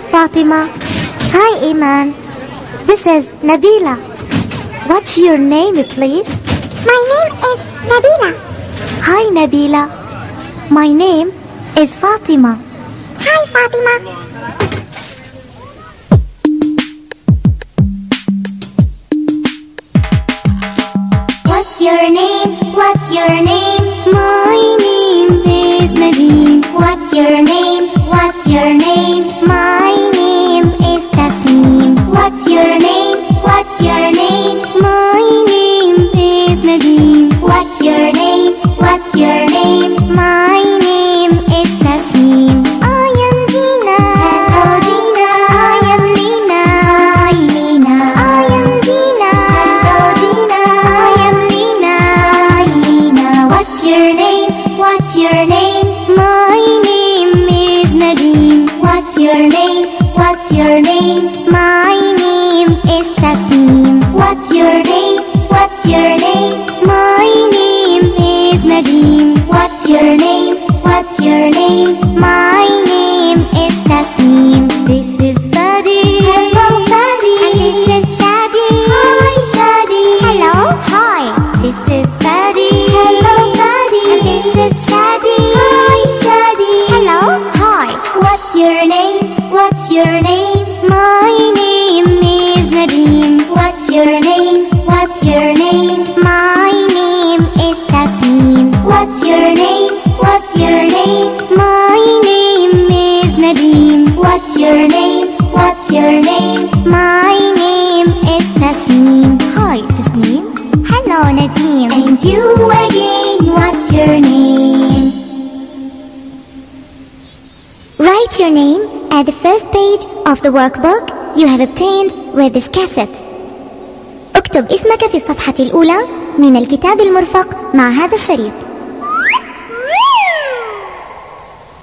Fatima. Hi, Iman. This is Nabila. What's your name, please? My name is Nabila. Hi, Nabila. My name is Fatima. Hi, Fatima. What's your name? What's your name? Your name? My name is Nadeem. What's your name? What's your name? My What's your name? My name is Nadeem. What's your name? What's your name? My name is Tasneem. What's your name? What's your name? My name is Nadeem. What's your name? What's your name? My name is Tasneem. Hi, Tasneem. Hello, Nadeem. And you again, what's your name? Write your name at the first page of the workbook you have obtained with this cassette. اكتب اسمك في الصفحة الأولى من الكتاب المرفق مع هذا الشريط.